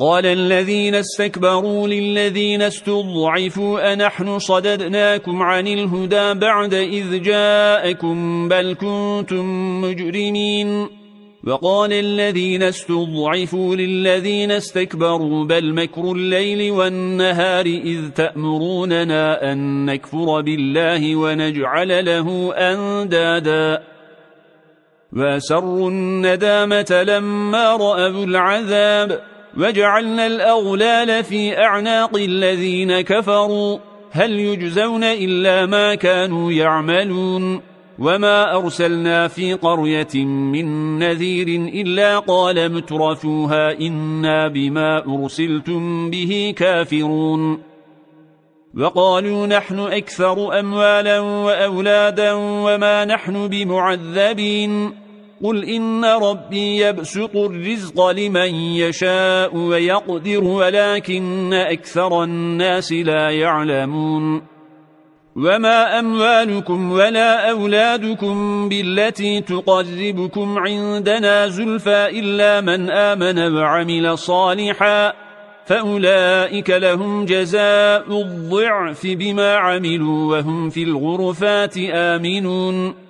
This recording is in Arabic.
قال الذين استكبروا للذين استضعفوا أنحن صددناكم عن الهدى بعد إذ جاءكم بل كنتم مجرمين. وقال الذين استضعفوا للذين استكبروا بل مكر الليل والنهار إذ تأمروننا أن نكفر بالله ونجعل له أندادا. وسروا الندامة لما رأوا العذاب. وجعلنا الأغلال في أعناق الذين كفروا. هل يجزون إلا ما كانوا يعملون. وما أرسلنا في قرية من نذير إلا قال مترفوها إنا بما أرسلتم به كافرون. وقالوا نحن أكثر أموالا وأولادا وما نحن بمعذبين. قل إن ربي يبسط الرزق لمن يشاء ويقدر ولكن أكثر الناس لا يعلمون. وما أموالكم ولا أولادكم بالتي تقربكم عندنا زلفى إلا من آمن وعمل صالحا فأولئك لهم جزاء الضعف بما عملوا وهم في الغرفات آمنون.